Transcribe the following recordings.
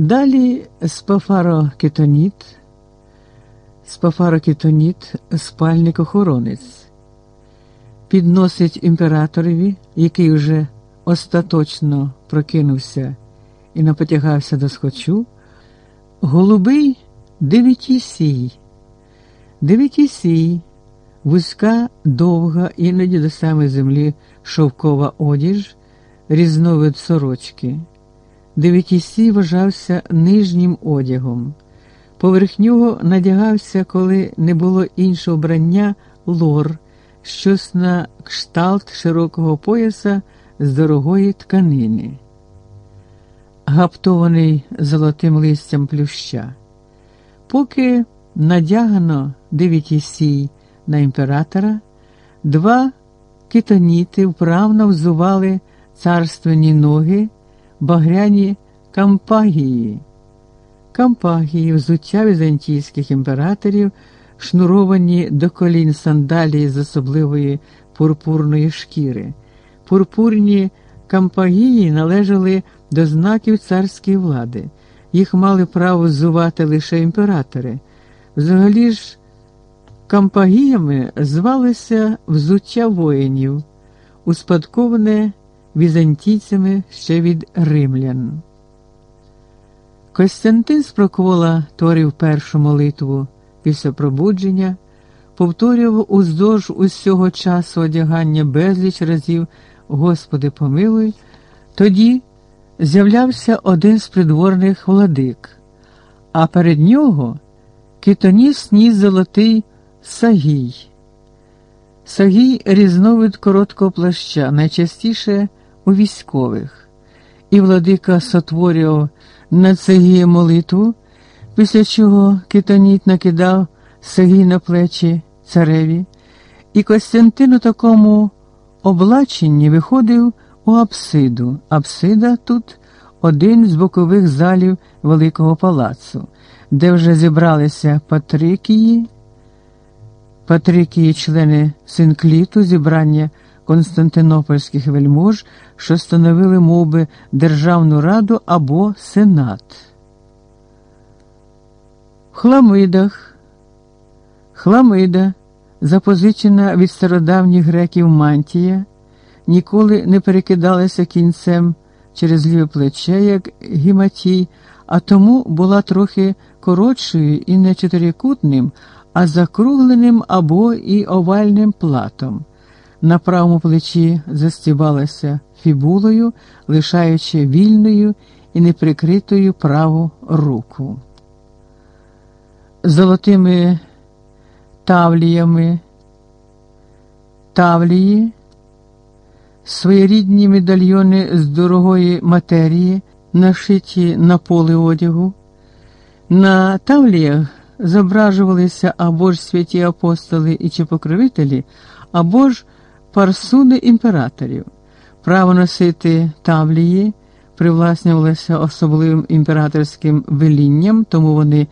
Далі спафарокетоніт, спафарокетоніт спальник охоронець, підносить імператорові, який уже остаточно прокинувся і напотягався до схочу, голубий дев'ятісій, дев'ятісій, вузька, довга, іноді до самої землі шовкова одіж, різновид сорочки. Дев'ятісій вважався нижнім одягом. Поверх нього надягався, коли не було іншого брання, лор, щось на кшталт широкого пояса з дорогої тканини, гаптований золотим листям плюща. Поки надягано дев'ятісій на імператора, два китоніти вправно взували царственні ноги багряні кампагії. Кампагії, взуття візантійських імператорів, шнуровані до колін сандалії з особливої пурпурної шкіри. Пурпурні кампагії належали до знаків царської влади. Їх мали право взувати лише імператори. Взагалі ж, кампагіями звалися взуття воїнів, успадковане візантійцями ще від римлян. Костянтин з Прокола творив першу молитву після пробудження, повторював уздовж усього часу одягання безліч разів Господи помилуй, тоді з'являвся один з придворних владик, а перед нього китоніс ніс золотий сагій. Сагій різновид короткого плаща, найчастіше у військових, і владика сотворював на цегії молитву, після чого китоніт накидав сагій на плечі цареві, і Костянтин у такому облаченні виходив у апсиду. Апсида тут один з бокових залів Великого палацу, де вже зібралися Патрикії, Патрикії, члени синкліту, зібрання константинопольських вельмож, що становили мови Державну раду або Сенат. Хламидах Хламида, запозичена від стародавніх греків мантія, ніколи не перекидалася кінцем через ліве плече, як гіматій, а тому була трохи коротшою і не чотирикутним, а закругленим або і овальним платом. На правому плечі застібалася фібулою, лишаючи вільною і неприкритою праву руку. Золотими тавліями, тавлії, своєрідні медальйони з дорогої матерії, нашиті на поле одягу. На тавліях зображувалися або ж святі апостоли і чи покровителі, або ж парсуни імператорів. Право носити тавлії привласнювалося особливим імператорським велінням, тому вони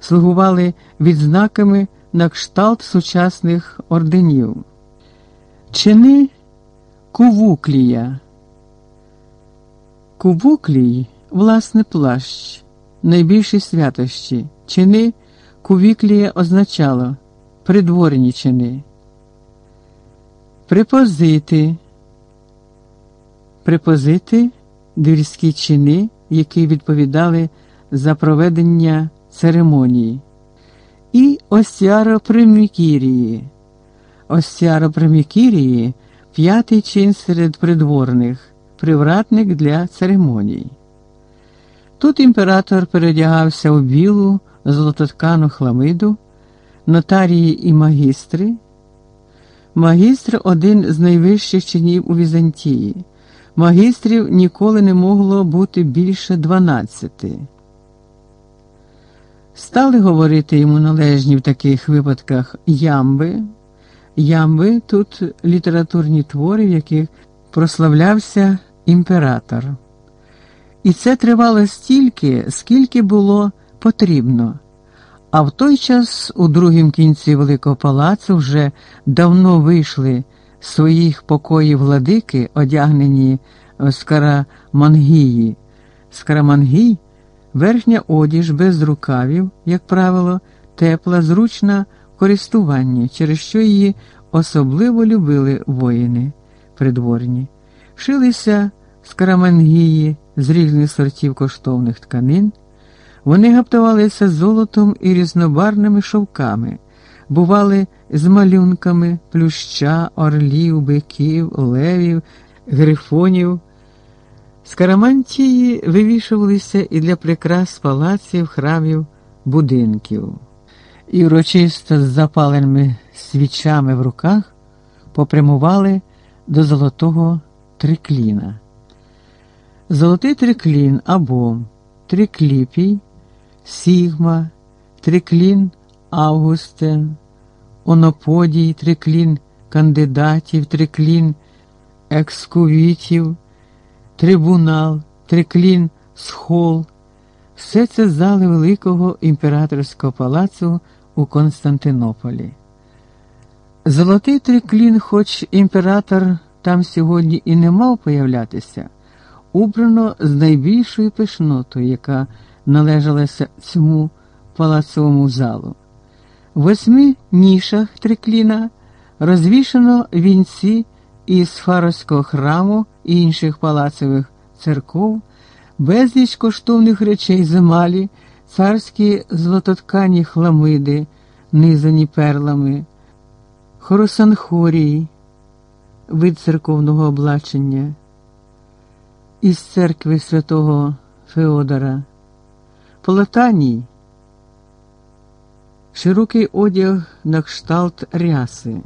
слугували відзнаками на кшталт сучасних орденів. Чини кувуклія. Кувуклій власне плащ, найбільші святощі. Чини кувіклія означало придворні чини. Препозити. Препозити двірські чини, які відповідали за проведення церемонії. І остіаропримікірії. Остіаропримікірії п'ятий чин серед придворних, привратник для церемоній. Тут імператор передягався у білу золототкану хламиду, нотарії і магістри. Магістр один з найвищих чинів у Візантії. Магістрів ніколи не могло бути більше дванадцяти. Стали говорити йому належні в таких випадках ямби. Ямби тут літературні твори, в яких прославлявся імператор. І це тривало стільки, скільки було потрібно. А в той час у другім кінці Великого палацу вже давно вийшли з своїх покоїв владики, одягнені в скарамангії. Скарамангій Верхня одіж без рукавів, як правило, тепла, зручна в користуванні, через що її особливо любили воїни придворні, шилися з карамангії з різних сортів коштовних тканин. Вони гаптувалися золотом і різнобарними шовками, бували з малюнками плюща, орлів, биків, левів, грифонів. Скарамантії вивішувалися і для прикрас палаців, храмів, будинків, і урочисто з запаленими свічами в руках попрямували до золотого трикліна. Золотий триклін або трикліпій, Сігма, триклін Августен, Оноподій, триклін кандидатів, триклін екскувітів трибунал, триклін, схол, все це зали Великого імператорського палацу у Константинополі. Золотий триклін, хоч імператор там сьогодні і не мав появлятися, убрано з найбільшою пишнотою, яка належалася цьому палацовому залу. В восьми нішах трикліна розвішано вінці із Фаровського храму і інших палацевих церков, безліч коштовних речей з емалі, царські злототкані хламиди, низані перлами, хоросанхорії, вид церковного облачення, із церкви святого Феодора, Полотаній, широкий одяг на кшталт ряси.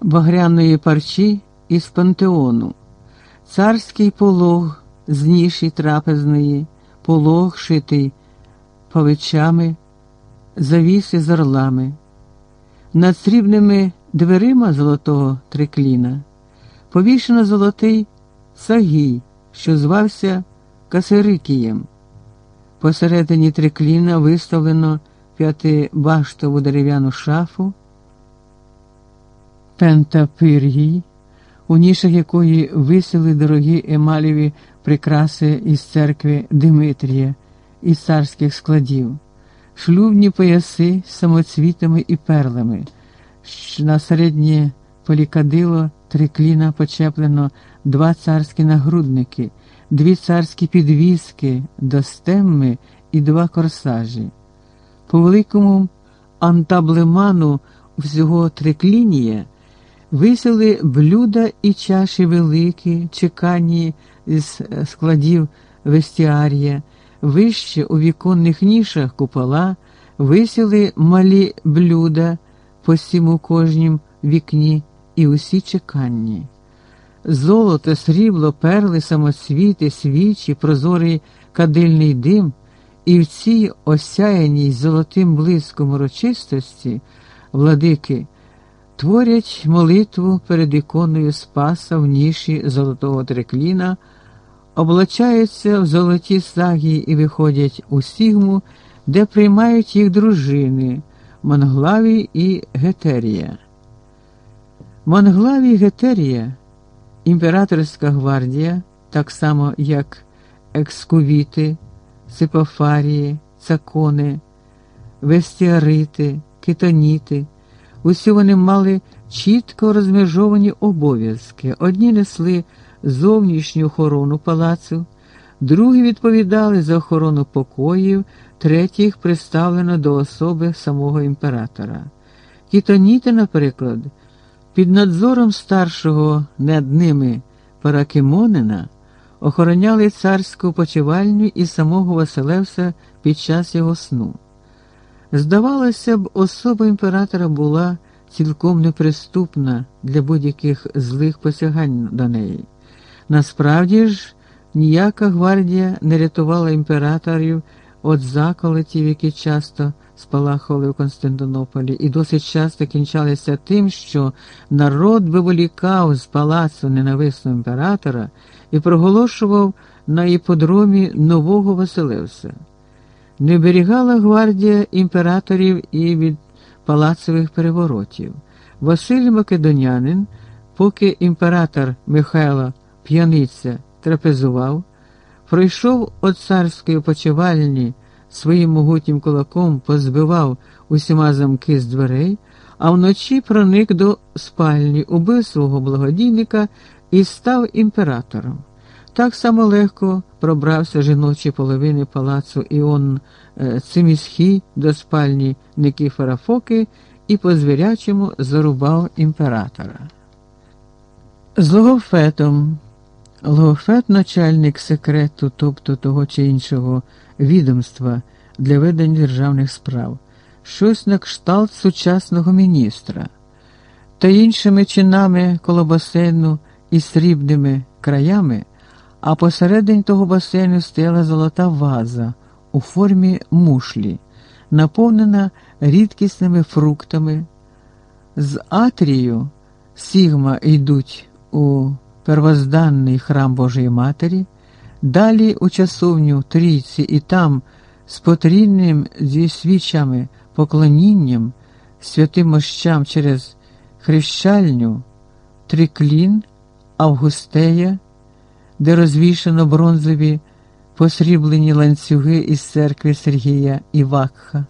багряної парчі із пантеону, царський полог з ніші трапезної, полог шитий павичами, завіси з орлами, над срібними дверима золотого трикліна повішено золотий сагій, що звався Касирикієм. Посередині трикліна виставлено п'ятибаштову дерев'яну шафу пентапир'ї, у нішах якої висіли дорогі емалєві прикраси із церкви Димитрія із царських складів, шлюбні пояси з самоцвітами і перлами, на середнє полікадило трикліна почеплено два царські нагрудники, дві царські підвіски до стемми і два корсажі. По великому антаблеману всього триклінія висіли блюда і чаші великі, чекані з складів вестіарія, вище у віконних нішах купола, висіли малі блюда по сім у кожнім вікні і усі чеканні. Золото, срібло, перли, самоцвіти, свічі, прозорий кадильний дим, і в цій осяяній золотим блиском урочистості владики творять молитву перед іконою Спаса в ніші золотого трекліна, облачаються в золоті сагії і виходять у сігму, де приймають їх дружини Монглавій і Гетерія. Монглавій Гетерія, імператорська гвардія, так само як екскувіти, сипофарії, цакони, вестіарити, китоніти. Усі вони мали чітко розмежовані обов'язки. Одні несли зовнішню охорону палацу, другі відповідали за охорону покоїв, третіх представлено до особи самого імператора. Кітоніти, наприклад, під надзором старшого над ними Паракимонина охороняли царську почивальню і самого Василевса під час його сну. Здавалося б, особа імператора була цілком неприступна для будь-яких злих посягань до неї. Насправді ж, ніяка гвардія не рятувала імператорів від заколотів, які часто спалахували в Константинополі, і досить часто кінчалися тим, що народ виволікав з палацу ненависного імператора і проголошував на іподромі нового Василевса. Не берігала гвардія імператорів і від палацових переворотів. Василь Македонянин, поки імператор Михайло п'яниця трапезував, пройшов от царської почевальні своїм могутнім кулаком, позбивав усіма замки з дверей, а вночі проник до спальні, убив свого благодійника і став імператором. Так само легко пробрався жіночі половини палацу Іон е, до спальні Никифора Фоки і по звірячому зарубав імператора. З логофетом. Логофет начальник секрету, тобто того чи іншого відомства для ведення державних справ, щось на кшталт сучасного міністра, та іншими чинами коло басейну і срібними краями, а посередині того басейну стояла золота ваза у формі мушлі, наповнена рідкісними фруктами. З Атрію Сігма йдуть у первозданний храм Божої Матері, далі у часовню трійці і там з потрійним зі свічами поклонінням святим мощам через хрещальню, триклін, Августея, де розвішано бронзові посріблені ланцюги із церкви Сергія і Вакха,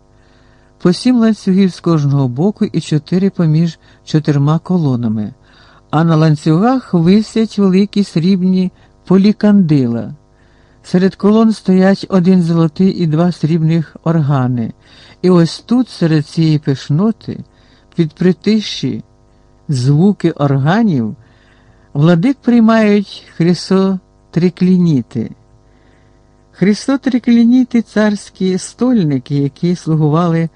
по сім ланцюгів з кожного боку і чотири поміж чотирма колонами а на ланцюгах висять великі срібні полікандила. Серед колон стоять один золотий і два срібних органи. І ось тут, серед цієї пишноти, під притиші звуки органів, владик приймають хрисотриклініти. Христотриклініти царські стольники, які слугували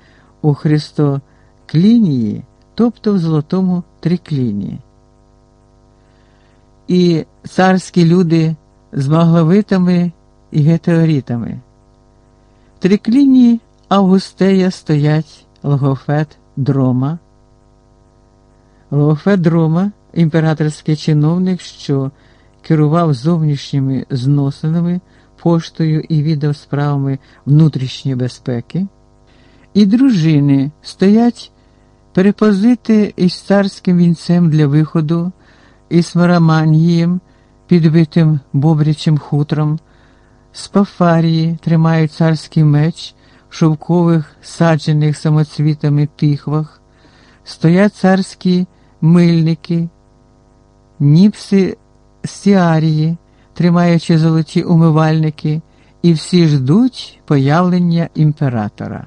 у Христоклінії, тобто в золотому трикліні і царські люди з магловитами і гетерорітами. В трикліні Августея стоять логофет Дрома. Логофет Дрома імператорський чиновник, що керував зовнішніми зносинами, поштою і відеосправами внутрішньої безпеки, і дружини стоять перепозити із царським вінцем для виходу із Смараманьєм, підбитим бобрячим хутром, з Пафарії тримають царський меч в шовкових саджених самоцвітами тихвах, стоять царські мильники, ніпси Сіарії, тримаючи золоті умивальники, і всі ждуть появлення імператора.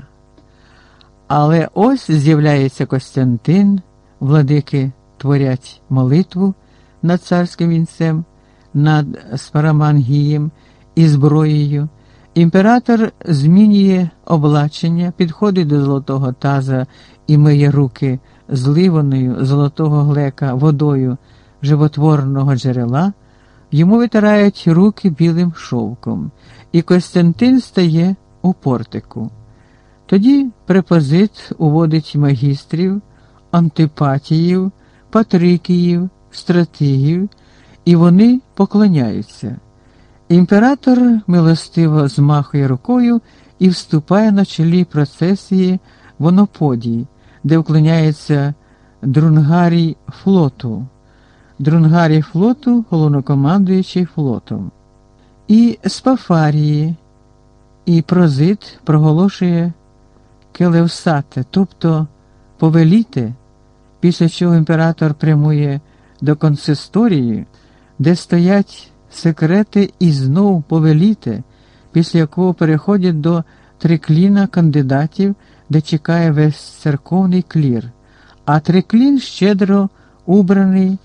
Але ось з'являється Костянтин, владики творять молитву над царським вінцем, над Спарамангієм і зброєю. Імператор змінює облачення, підходить до золотого таза і миє руки зливаною золотого глека водою животворного джерела, йому витирають руки білим шовком, і Костянтин стає у портику. Тоді препозит уводить магістрів, антипатіїв, патрикіїв, стратегів, і вони поклоняються. Імператор милостиво змахує рукою і вступає на чолі процесії в Оноподії, де вклоняється Друнгарій флоту, Друнгарій флоту, головнокомандуючий флотом. І Спафарії, і Прозит проголошує Келевсате, тобто повеліте, після чого імператор прямує до консисторії, де стоять секрети і знов повеліте, після якого переходять до трикліна кандидатів, де чекає весь церковний клір, а триклін щедро убраний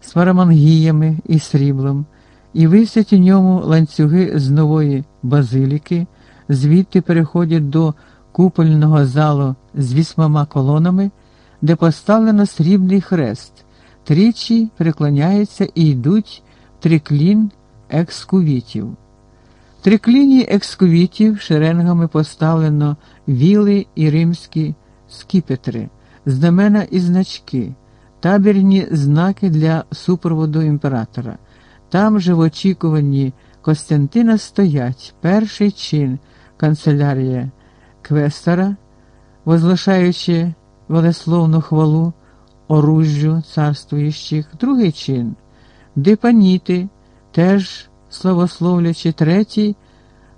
з фарамангіями і сріблом, і висять у ньому ланцюги з нової базиліки, звідти переходять до купольного залу з вісьмома колонами, де поставлено срібний хрест тричі приклоняються і йдуть в триклін екскувітів. В трикліні екскувітів шеренгами поставлено віли і римські скіпетри, знамена і значки, табірні знаки для супроводу імператора. Там же в очікуванні Костянтина стоять перший чин канцелярія Квестора, возглашаючи велесловну хвалу оружжю царствуючих, другий чин, депаніти, теж славословлячи третій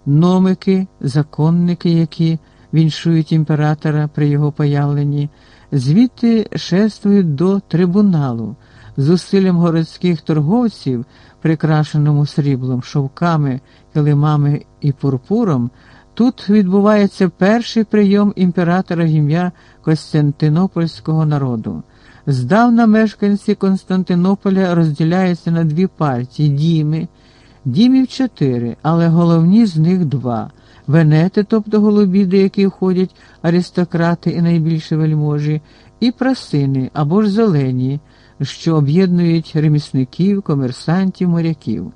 номики, законники, які віншують імператора при його появленні, звідти шествують до трибуналу з усиллям городських торговців, прикрашеному сріблом, шовками, килимами і пурпуром. Тут відбувається перший прийом імператора в ім'я Костянтинопольського народу. Здавна мешканці Константинополя розділяються на дві партії діми, дімів чотири, але головні з них два венети, тобто голубі, до яких входять аристократи і найбільші вельможі, і прасини або ж зелені, що об'єднують ремісників, комерсантів, моряків.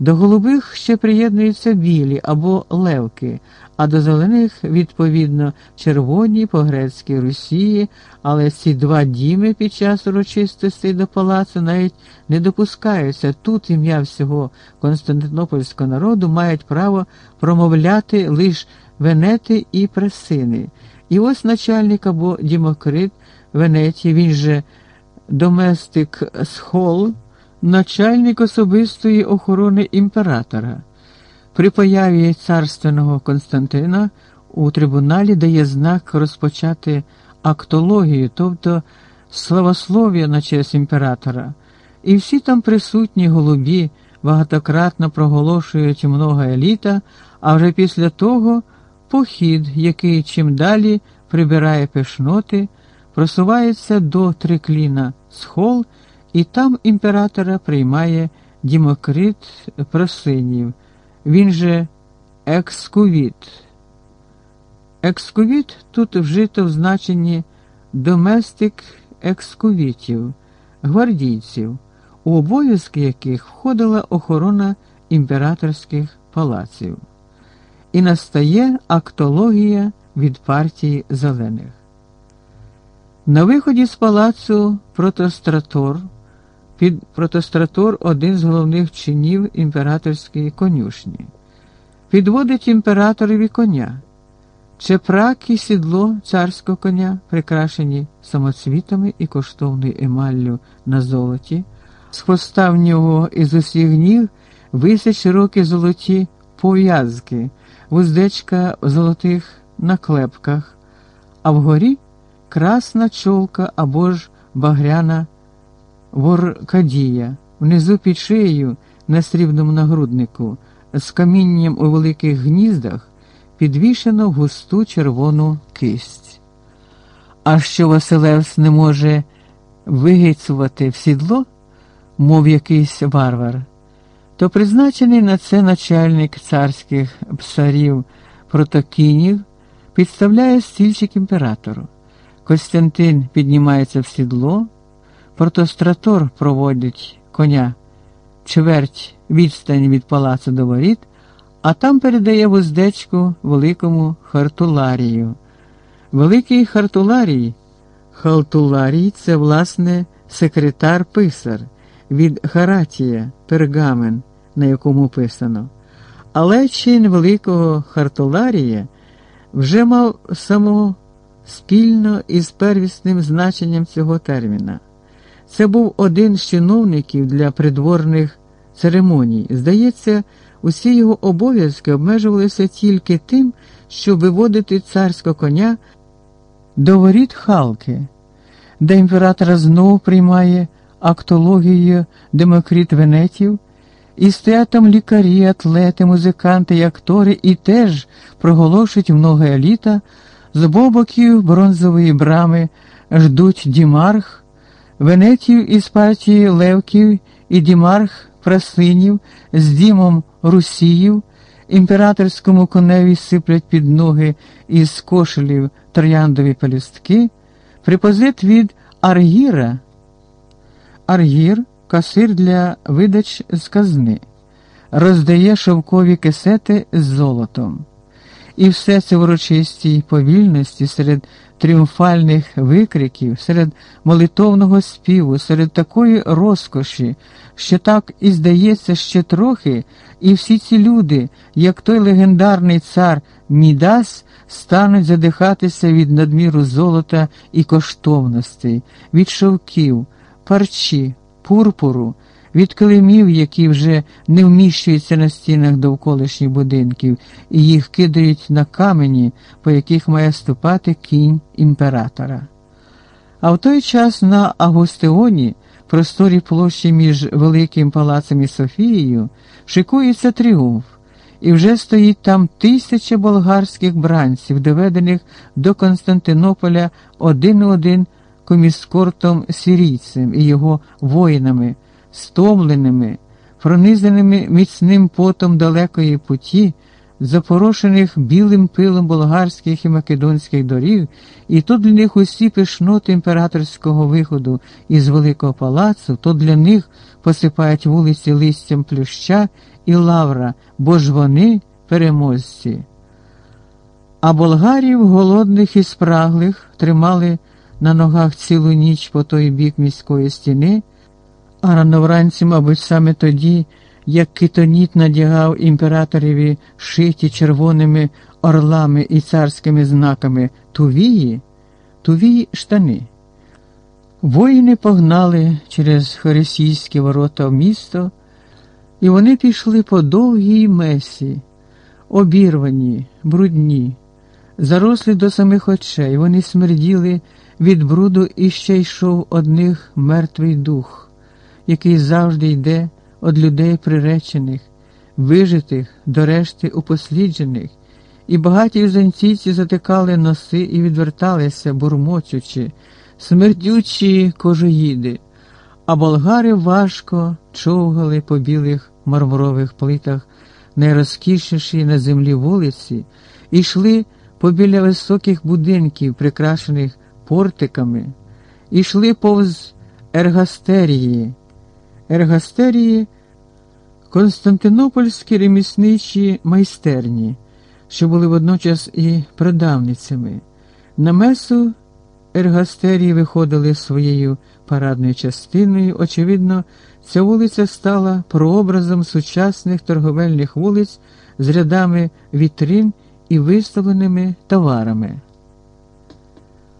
До голубих ще приєднуються білі або левки, а до зелених, відповідно, червоні по грецькій Росії, але ці два діми під час урочистостей до палацу навіть не допускаються. Тут ім'я всього Константинопольського народу мають право промовляти лише венети і пресини. І ось начальник або Дімокрит Венетії, він же доместик Схол начальник особистої охорони імператора. При появі царственного Константина у трибуналі дає знак розпочати актологію, тобто славослов'я на честь імператора, і всі там присутні голубі багатократно проголошують много еліта, а вже після того похід, який чим далі прибирає пишноти, просувається до трикліна схол і там імператора приймає Дімокрит Просинів, він же екскувіт. Екскувіт тут вжито в значенні доместик екскувітів, гвардійців, у обов'язки яких входила охорона імператорських палаців. І настає актологія від партії зелених. На виході з палацу протостратор. Під протостратор один з головних чинів імператорської конюшні. Підводить імператорові коня, чепрак і сідло царського коня, прикрашені самоцвітами і коштовною емаллю на золоті, з хвоста в нього із усіх ніг висять широкі золоті пов'язки, вуздечка в золотих наклепках, а вгорі красна чолка або ж багряна воркадія, внизу під шиєю на срібному нагруднику, з камінням у великих гніздах підвішено густу червону кисть. А що Василевс не може вигицувати в сідло, мов якийсь варвар, то призначений на це начальник царських псарів протокінів підставляє стільчик імператору. Костянтин піднімається в сідло. Протостратор проводить коня чверть відстань від палацу до воріт, а там передає вуздечку великому Хартуларію. Великий Хартуларій, Халтуларій це, власне, секретар писар від Харатія, пергамен, на якому писано. Але чин великого Хартуларія вже мав само спільно із первісним значенням цього терміна. Це був один з чиновників для придворних церемоній. Здається, усі його обов'язки обмежувалися тільки тим, щоб виводити царського коня до воріт Халки, де імператора знову приймає актологію Демокрит Венетів, і стоять там лікарі, атлети, музиканти і актори, і теж проголошують много еліта, з обох боків бронзової брами ждуть Дімарх. Венетів із партії Левків і Дімарх Прасинів з дімом Русіїв, імператорському коневі сиплять під ноги із кошелів трояндові пелюстки, припозит від Аргіра. Аргір касир для видач з казни, роздає шовкові кисети з золотом. І все це в урочистій повільності серед тріумфальних викриків, серед молитовного співу, серед такої розкоші, що так і здається ще трохи, і всі ці люди, як той легендарний цар Мідас, стануть задихатися від надміру золота і коштовностей, від шовків, парчі, пурпуру, від килимів, які вже не вміщуються на стінах довколишніх будинків, і їх кидають на камені, по яких має ступати кінь імператора. А в той час на Агустеоні, просторі площі між Великим Палацем і Софією, шикується тріумф, і вже стоїть там тисяча болгарських бранців, доведених до Константинополя один один коміскортом сирійцем і його воїнами, стомленими, пронизаними міцним потом далекої путі, запорошених білим пилом болгарських і македонських доріг, і то для них усі пишноти імператорського виходу із Великого палацу, то для них посипають вулиці листям плюща і лавра, бо ж вони переможці. А болгарів, голодних і спраглих, тримали на ногах цілу ніч по той бік міської стіни, а рано вранці, мабуть, саме тоді, як китоніт надягав імператореві шиті червоними орлами і царськими знаками тувії, тувії штани. Воїни погнали через Хорисійські ворота в місто, і вони пішли по довгій месі, обірвані, брудні, зарослі до самих очей, вони смерділи від бруду і ще йшов одних мертвий дух, який завжди йде від людей приречених, вижитих до решти упосліджених, і багаті візантійці затикали носи і відверталися, бурмочучи, смердючі кожоїди, а болгари важко човгали по білих мармурових плитах, найрозкішніші на землі вулиці, і йшли побіля високих будинків, прикрашених портиками, йшли повз ергастерії. Ергастерії Константинопольські ремісничі майстерні, що були водночас і продавницями. На месу ергастерії виходили своєю парадною частиною. Очевидно, ця вулиця стала прообразом сучасних торговельних вулиць з рядами вітрин і виставленими товарами.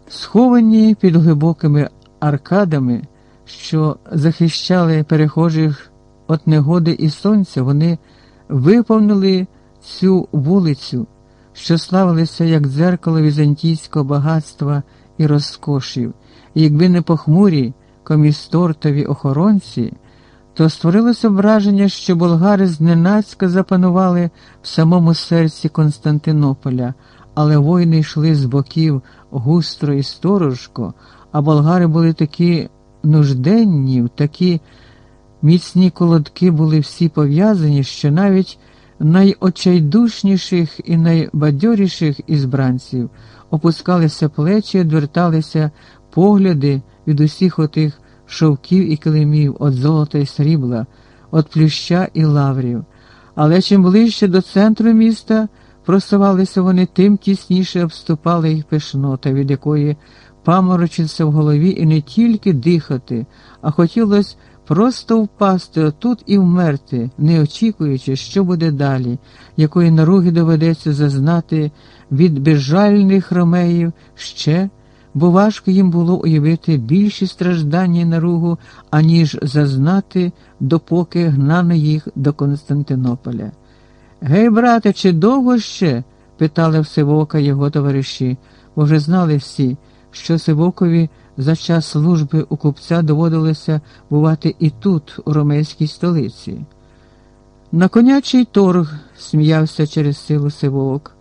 Сховані під глибокими аркадами, що захищали перехожих від негоди і сонця, вони виповнили цю вулицю, що славилися як дзеркало візантійського багатства і розкошів, і якби не похмурі комістортові охоронці, то створилося враження, що болгари зненацька запанували в самому серці Константинополя, але воїни йшли з боків густро і сторожко, а болгари були такі нужденні, в такі міцні колодки були всі пов'язані, що навіть найочайдушніших і найбадьоріших із бранців опускалися плечі, відверталися погляди від усіх отих шовків і килимів, від золота і срібла, від плюща і лаврів. Але чим ближче до центру міста просувалися вони, тим тісніше обступали їх пишнота, від якої паморочиться в голові і не тільки дихати, а хотілося просто впасти отут і вмерти, не очікуючи, що буде далі, якої наруги доведеться зазнати від безжальних ромеїв ще, бо важко їм було уявити більші страждання наругу, аніж зазнати, допоки гнано їх до Константинополя. Гей, брате, чи довго ще? питали Всевока його товариші, бо вже знали всі, що Сивокові за час служби у купця доводилося бувати і тут, у ромейській столиці. На конячий торг сміявся через силу Сивок,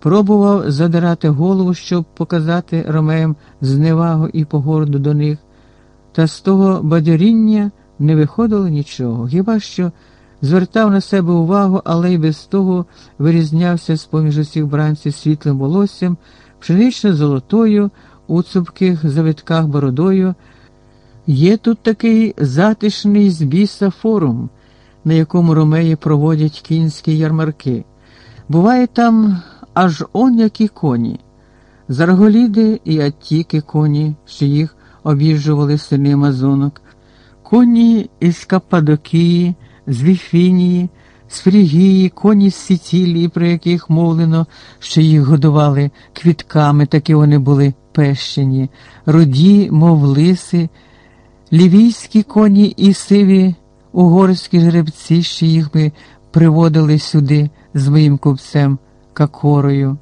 пробував задирати голову, щоб показати ромеям зневагу і погорду до них, та з того бадьоріння не виходило нічого, хіба що звертав на себе увагу, але й без того вирізнявся з поміж усіх бранців світлим волоссям, пшенично золотою, у цупких завитках бородою. Є тут такий затишний з біса форум, на якому ромеї проводять кінські ярмарки. Буває там аж он які коні, зарголіди і аттіки коні, що їх об'їжджували сини Амазонок, коні із Каппадокії, з Віфінії, з Фрігії, коні з Сицілії, про яких мовлено, що їх годували квітками, такі вони були пещені, руді, мов лиси, лівійські коні і сиві угорські жеребці, що їх ми приводили сюди з моїм купцем Какорою.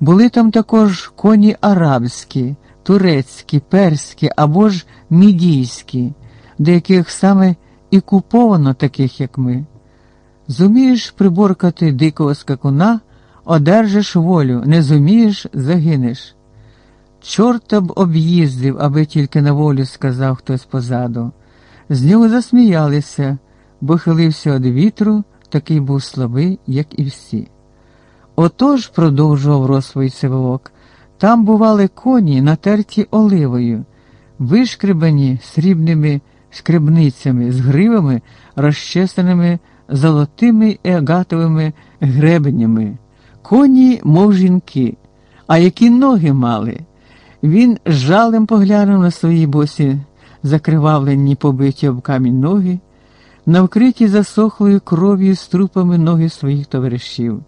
Були там також коні арабські, турецькі, перські або ж мідійські, до яких саме і куповано таких, як ми. Зумієш приборкати дикого скакуна, одержиш волю, не зумієш, загинеш. Чорта б об'їздив, аби тільки на волю сказав хтось позаду. З нього засміялися, бо хилився від вітру, такий був слабий, як і всі. Отож, продовжував розсвій сивовок, там бували коні, натерті оливою, вишкребані срібними скребницями, з гривами, розчесаними золотими і агатовими гребенями, коні, мов жінки, а які ноги мали. Він жалем поглянув на свої босі, закривавлені, побиті об камінь ноги, на вкриті засохлою кров'ю з трупами ноги своїх товаришів.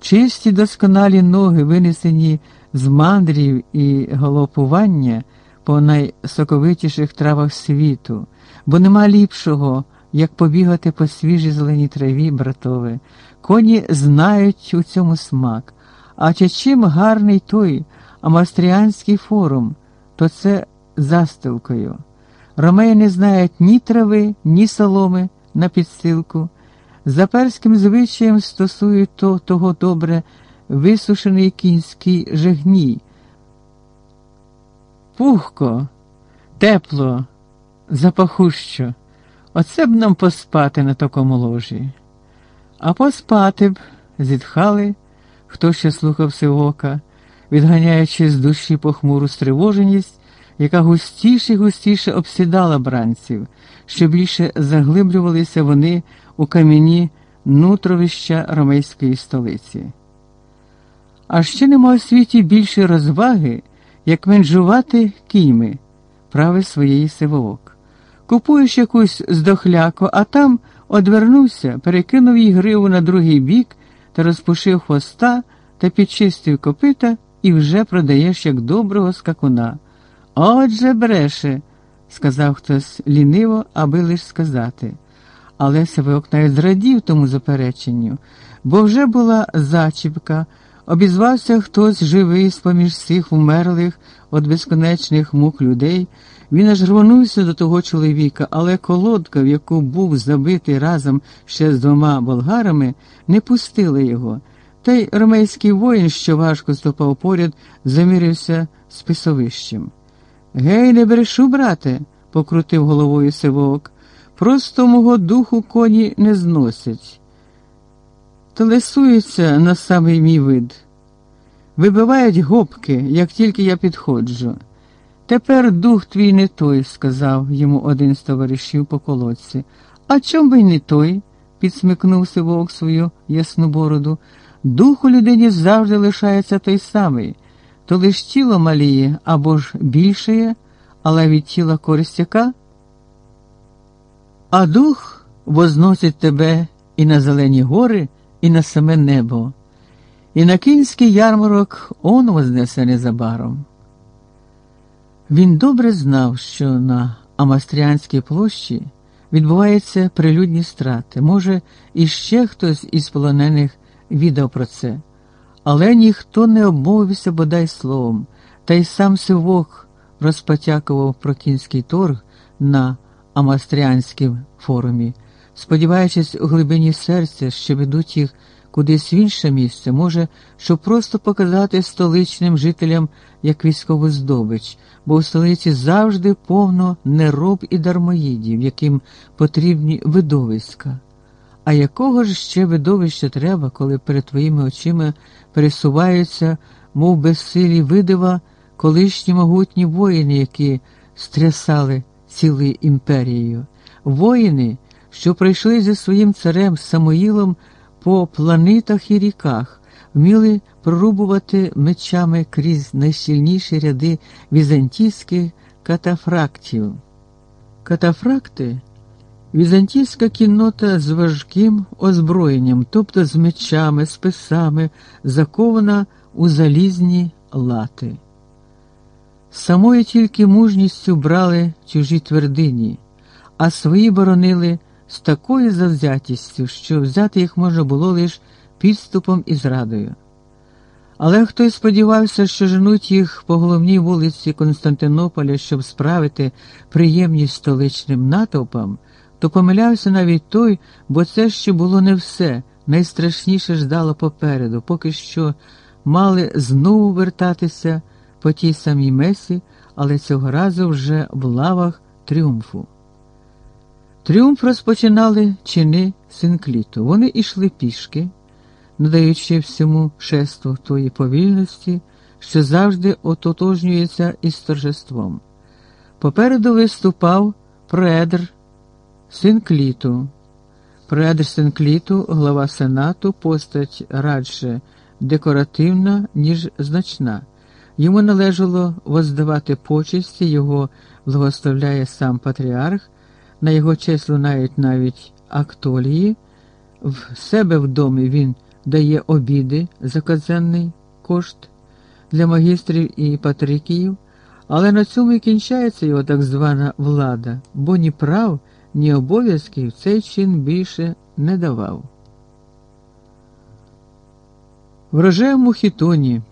Чисті досконалі ноги, винесені з мандрів і галопування по найсоковитіших травах світу, бо нема ліпшого, як побігати по свіжій зеленій траві, братове. Коні знають у цьому смак. А чи чим гарний той амастріанський форум, то це застилкою. Ромеї не знають ні трави, ні соломи на підстилку. За перським звичаєм стосують то того добре висушений кінський жегній. Пухко, тепло, запахущо. Оце б нам поспати на такому ложі. А поспати б, зітхали, хто ще слухав сивока, відганяючи з душі похмуру стривоженість, яка густіше і густіше обсідала бранців, що більше заглиблювалися вони у кам'яні нутровища ромейської столиці. А ще нема у світі більше розваги, як менжувати кійми, прави своєї сивоок. Купуєш якусь здохляку, а там одвернувся, перекинув їй гриву на другий бік та розпушив хвоста та підчистив копита і вже продаєш як доброго скакуна. Отже, бреше, сказав хтось ліниво, аби лиш сказати. Але Сивок навіть зрадів тому запереченню, бо вже була зачіпка, обізвався хтось живий з поміж цих умерлих від безконечних мук людей. Він аж рвонувся до того чоловіка, але колодка, в яку був забитий разом ще з двома болгарами, не пустила його. Та й ромейський воїн, що важко ступав поряд, замірився з писовищем. Гей, не брешу, брате, покрутив головою сивок. Просто мого духу коні не зносять. Телесуються на самий мій вид. Вибивають гопки, як тільки я підходжу. Тепер дух твій не той, сказав йому один з товаришів по колодці. А чом би й не той? підсмикнув сивок свою ясну бороду. Дух у людині завжди лишається той самий, то лиш тіло маліє або ж більшає, але від тіла користь яка? А дух возносить тебе і на зелені гори, і на саме небо, і на кінський ярмарок он вознесе незабаром. Він добре знав, що на Амастріанській площі відбуваються прилюдні страти. Може, іще хтось із полонених відав про це, але ніхто не обмовився бодай словом, та й сам Сивок розпотякував про кінський торг на Амастріанському форумі, сподіваючись у глибині серця, що ведуть їх кудись в інше місце, може, щоб просто показати столичним жителям як військову здобич, бо у столиці завжди повно нероб і дармоїдів, яким потрібні видовиська. А якого ж ще видовища треба, коли перед твоїми очима пересуваються, мов безсилі видива, колишні могутні воїни, які стрясали цілою імперією, воїни, що прийшли зі своїм царем Самоїлом по планетах і ріках, вміли прорубувати мечами крізь найсильніші ряди візантійських катафрактів. Катафракти візантійська кіннота з важким озброєнням, тобто з мечами, списами, закована у залізні лати. Самою тільки мужністю брали чужі твердині, а свої боронили з такою завзятістю, що взяти їх можна було лише підступом і зрадою. Але хтось сподівався, що женуть їх по головній вулиці Константинополя, щоб справити приємність столичним натовпам, то помилявся навіть той, бо це ще було не все, найстрашніше ждало попереду, поки що мали знову вертатися по тій самій месі, але цього разу вже в лавах тріумфу. Тріумф розпочинали чини синкліту. Вони йшли пішки, надаючи всьому шеству тої повільності, що завжди ототожнюється із торжеством. Попереду виступав проедр Синкліту. Проедр Синкліту, глава Сенату, постать радше декоративна, ніж значна. Йому належало воздавати почесті, його благословляє сам патріарх, на його честь лунають навіть актолії, в себе в домі він дає обіди за казенний кошт для магістрів і патрикіїв, але на цьому і кінчається його так звана влада, бо ні прав, ні обов'язків цей чин більше не давав. В рожевому хітоні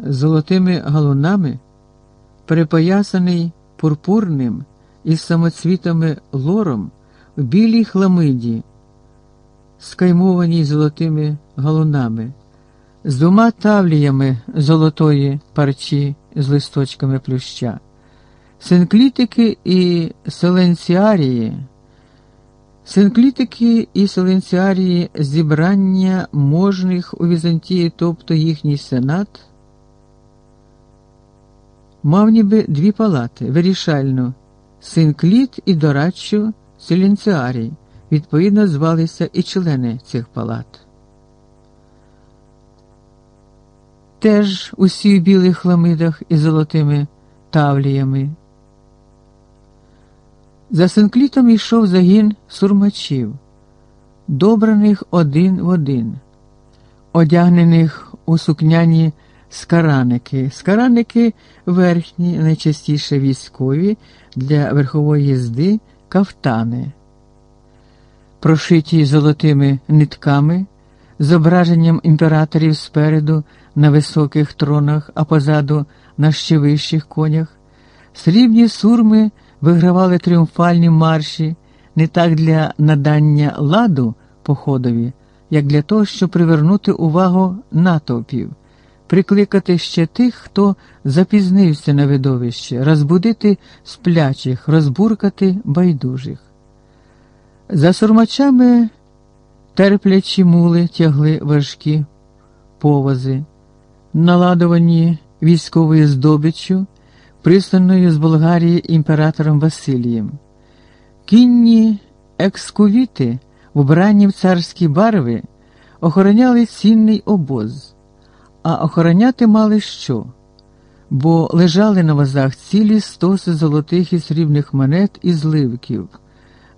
з золотими галунами, перепоясаний пурпурним із самоцвітами лором в білій хламиді, скаймованій золотими галунами, з двома тавліями золотої парчі з листочками плюща, синклітики і селенціарії. Синклітики і селенціарії зібрання можних у Візантії, тобто їхній сенат, мав ніби дві палати вирішальну синкліт і дорадчу селенціарій. Відповідно, звалися і члени цих палат. Теж усі в білих ламидах із золотими тавліями. За синклітом йшов загін сурмачів, добраних один в один, одягнених у сукняні скараники. Скараники верхні, найчастіше військові для верхової їзди кафтани, прошиті золотими нитками, зображенням імператорів спереду на високих тронах, а позаду на ще вищих конях, срібні сурми вигравали тріумфальні марші не так для надання ладу походові, як для того, щоб привернути увагу натовпів, прикликати ще тих, хто запізнився на видовище, розбудити сплячих, розбуркати байдужих. За сурмачами терплячі мули тягли важкі повози, наладовані військовою здобиччю присланою з Болгарії імператором Василієм. Кінні екскувіти, вбрані в царські барви, охороняли цінний обоз, а охороняти мали що? Бо лежали на вазах цілі стоси золотих і срібних монет і зливків,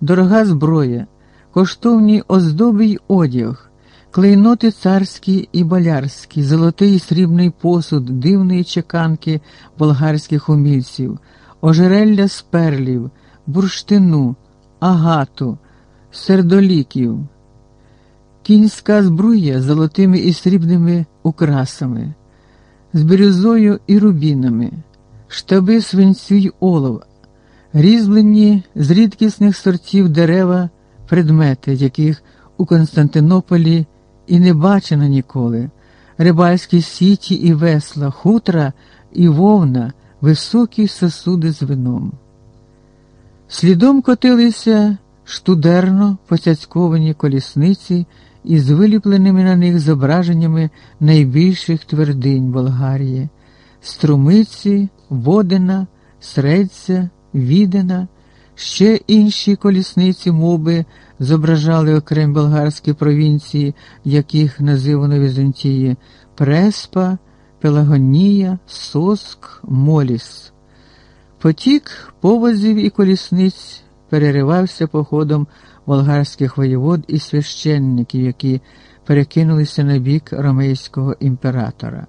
дорога зброя, коштовні оздоби й одяг. Клейноти царські і болярські, золотий і срібний посуд, дивної чеканки болгарських умільців, ожерелля з перлів, бурштину, агату, сердоліків, кінська збруя з золотими і срібними украсами, з бірюзою і рубінами, штаби свинцю й олов, різьблені з рідкісних сортів дерева предмети, яких у Константинополі і не бачено ніколи. Рибальські сіті і весла, хутра і вовна, високі сосуди з вином. Слідом котилися штудерно поцяцьковані колісниці із виліпленими на них зображеннями найбільших твердинь Болгарії струмиці, водина, средця, відена, ще інші колісниці моби зображали окремі болгарські провінції, яких називано Візантії Преспа, Пелагонія, Соск, Моліс. Потік повозів і колісниць переривався походом болгарських воєвод і священників, які перекинулися на бік ромейського імператора.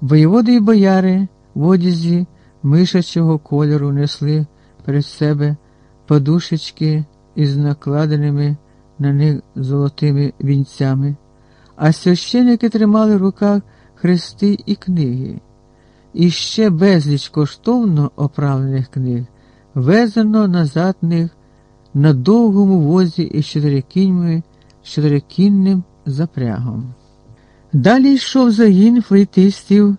Воєводи й бояри в одязі мишачого кольору несли перед себе подушечки із накладеними на них золотими вінцями, а священики тримали в руках хрести і книги, і ще безліч коштовно оправлених книг, везено назад них на довгому возі із чотирикіньми, чотирикінним запрягом. Далі йшов загін флейтистів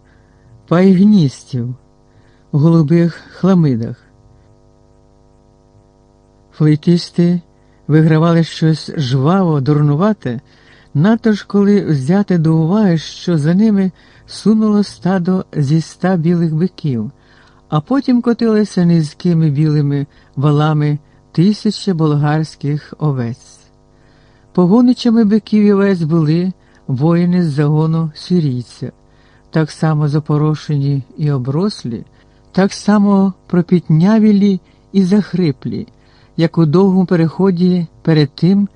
пайгністів у голубих хламидах. Флейтисти вигравали щось жваво, дурнувате, надто ж коли взяти до уваги, що за ними сунуло стадо зі ста білих биків, а потім котилися низькими білими валами тисячі болгарських овець. Погоничами биків і овець були воїни з загону сирійця, так само запорошені і оброслі, так само пропітнявілі і захриплі, як у довгому переході перед тим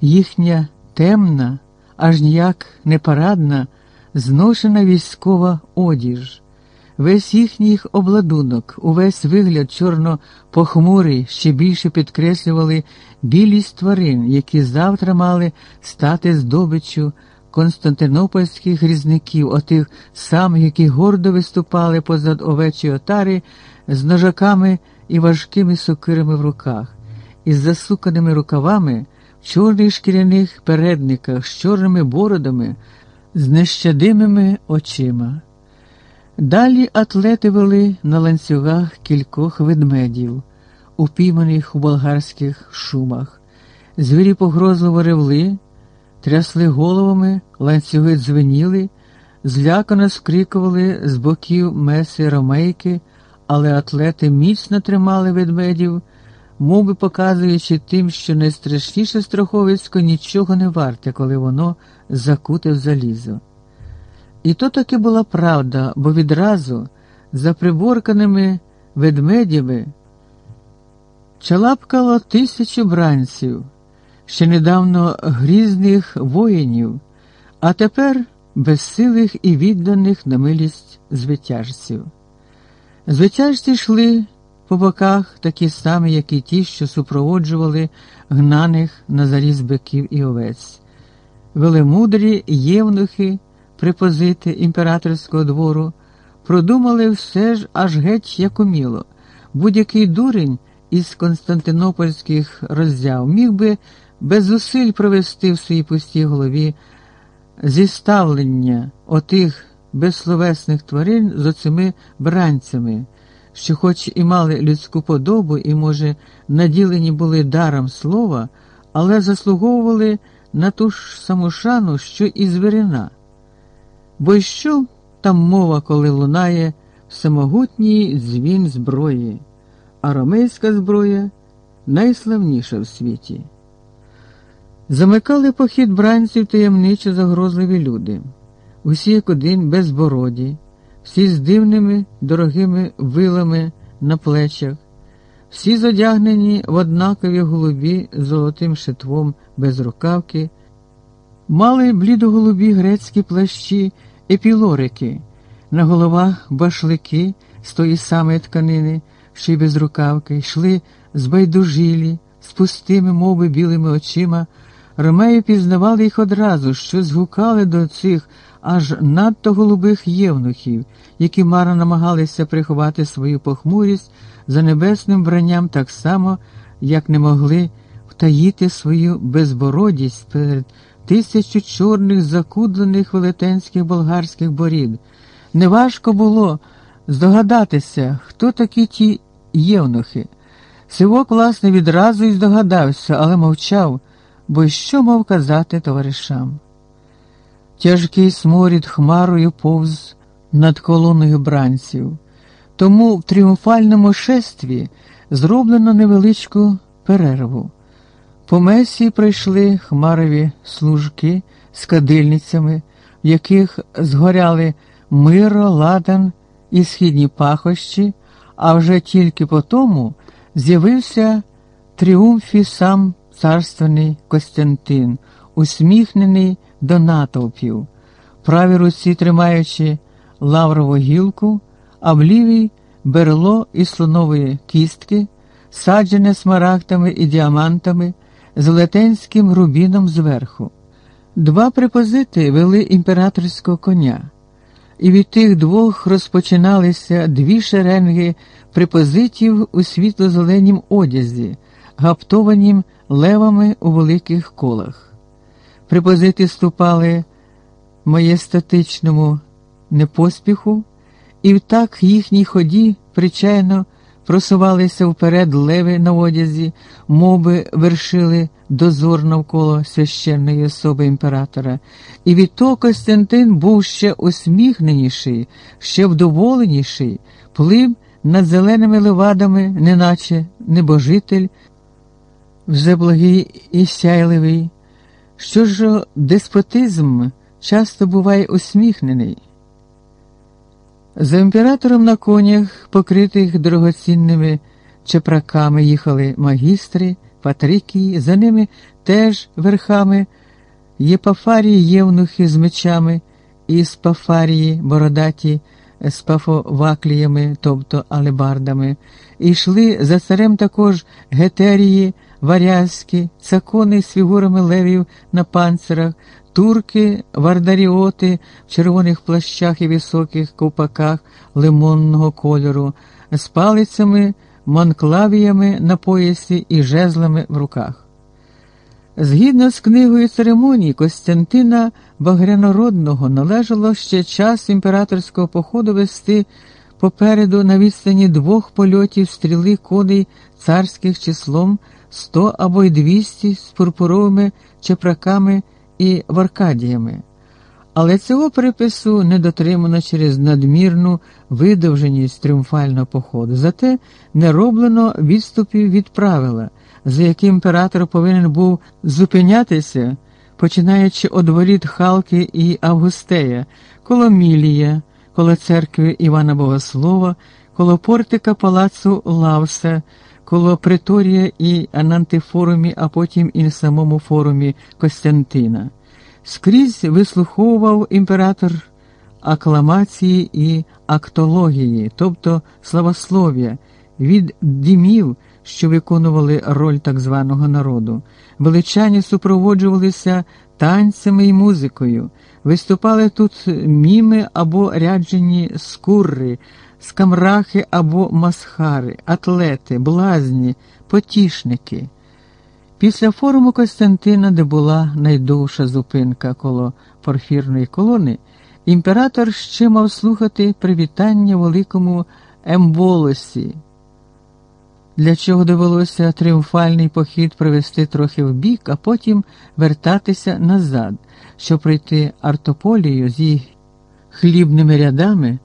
їхня темна, аж ніяк непарадна, зношена військова одіж. Весь їхній обладунок, увесь вигляд чорно похмурий, ще більше підкреслювали білість тварин, які завтра мали стати здобиччю константинопольських різників, отих самих, які гордо виступали позад овечі отари з ножаками і важкими сокирами в руках, із засуканими рукавами, в чорних шкіряних передниках, з чорними бородами, з нещадимими очима. Далі атлети вели на ланцюгах кількох ведмедів, упійманих у болгарських шумах. Звірі погрозливо ревли, трясли головами, ланцюги дзвеніли, злякано скрикували з боків меси ромейки, але атлети міцно тримали ведмедів, мов би показуючи тим, що найстрашніше страховисько нічого не варте, коли воно закуте в залізо. І то таки була правда, бо відразу за приборканими ведмедями чалапкало тисячу бранців, ще недавно грізних воїнів, а тепер безсилих і відданих на милість звитяжців. Звитяжці йшли по боках такі самі, як і ті, що супроводжували гнаних на заліз биків і овець, велемудрі євнухи припозити імператорського двору, продумали все ж аж геть як уміло. Будь-який дурень із константинопольських роззяв міг би без зусиль провести в своїй пустій голові зіставлення отих безсловесних тварин з оцими бранцями, що, хоч і мали людську подобу, і, може, наділені були даром слова, але заслуговували на ту ж саму шану, що і звірина. Бо що там мова, коли лунає всемогутній дзвін зброї, а ромейська зброя найславніша в світі. Замикали похід бранців таємничо загрозливі люди, усі як один безбороді, всі з дивними дорогими вилами на плечах, всі задягнені в однакові голубі з золотим шитвом без рукавки, мали блідоголубі грецькі плащі, епілорики, на головах башлики з тої самої тканини, що й без рукавки, йшли збайдужилі, з пустими, мови білими очима. Ромеї пізнавали їх одразу, що згукали до цих аж надто голубих євнухів, які марно намагалися приховати свою похмурість за небесним вранням так само, як не могли втаїти свою безбородість перед тисячу чорних закудлених велетенських болгарських борід. Неважко було здогадатися, хто такі ті євнухи. Сивок, власне, відразу й здогадався, але мовчав бо що мав казати товаришам? Тяжкий сморід хмарою повз над колоною бранців, тому в тріумфальному шестві зроблено невеличку перерву. По месі прийшли хмарові служки з кадильницями, в яких згоряли миро, ладан і східні пахощі, а вже тільки по тому з'явився тріумфі сам царственний Костянтин, усміхнений до натовпів, правій руці тримаючи лаврову гілку, а в лівій берло із слонової кістки, саджене смарагдами і діамантами, з велетенським рубіном зверху. Два препозити вели імператорського коня, і від тих двох розпочиналися дві шеренги препозитів у світло-зеленім одязі, гаптованім левами у великих колах. Препозити ступали маєстатичному непоспіху, і так їхній ході причайно просувалися вперед леви на одязі, моби вершили дозор навколо священної особи імператора, і відтоді Костянтин був ще усміхненіший, ще вдоволеніший, плив над зеленими левадами, неначе небожитель, вже благий і сяйливий. Що ж деспотизм часто буває усміхнений. За імператором на конях, покритих дорогоцінними чепраками, їхали магістри, патрикії, за ними теж верхами єпафарії євнухи з мечами і спафарії бородаті з пафовакліями, тобто алебардами, і йшли за царем також гетерії, варязькі, цакони з фігурами левів на панцирах, турки, вардаріоти в червоних плащах і високих ковпаках лимонного кольору, з палицями, манклавіями на поясі і жезлами в руках. Згідно з книгою церемонії Костянтина Багрянородного належало ще час імператорського походу вести попереду на відстані двох польотів стріли коней царських числом сто або й двісті з пурпуровими чепраками і варкадіями. Але цього припису не дотримано через надмірну видовженість тріумфального походу, зате не роблено відступів від правила, за яким імператор повинен був зупинятися, починаючи од воріт Халки і Августея, коло Мілія, коло церкви Івана Богослова, коло портика палацу Лавса, коло Приторія і Анантифорумі, а потім і на самому форумі Костянтина. Скрізь вислуховував імператор акламації і актології, тобто славослов'я, від дімів, що виконували роль так званого народу. Величані супроводжувалися танцями і музикою, виступали тут міми або ряджені скурри, скамрахи або масхари, атлети, блазні, потішники. Після форуму Костянтина, де була найдовша зупинка коло порфірної колони, імператор ще мав слухати привітання великому емболосі, для чого довелося тріумфальний похід провести трохи вбік, а потім вертатися назад, щоб пройти артополію з її хлібними рядами,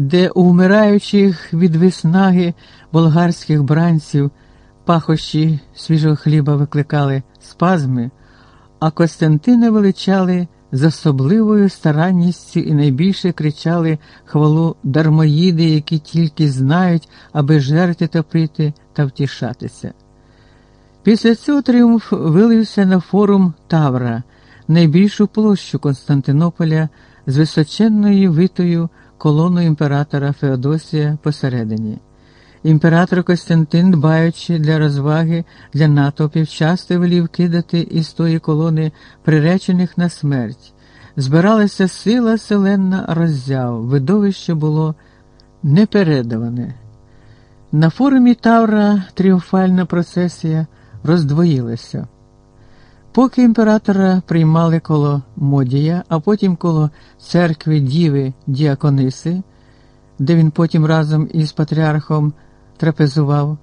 де у вмираючих від виснаги болгарських бранців. Пахощі свіжого хліба викликали спазми, а Костянтина величали з особливою старанністю і найбільше кричали хвалу дармоїди, які тільки знають, аби жерти топити та втішатися. Після цього тріумф вилився на форум Тавра, найбільшу площу Константинополя з височенною витою колоною імператора Феодосія посередині. Імператор Костянтин, дбаючи для розваги для натовпів, часто велів кидати із тої колони приречених на смерть. Збиралася сила селенна роззяв, видовище було непередаване. На форумі Тавра тріумфальна процесія роздвоїлася. Поки імператора приймали коло Модія, а потім коло церкви Діви Діакониси, де він потім разом із патріархом трапезував,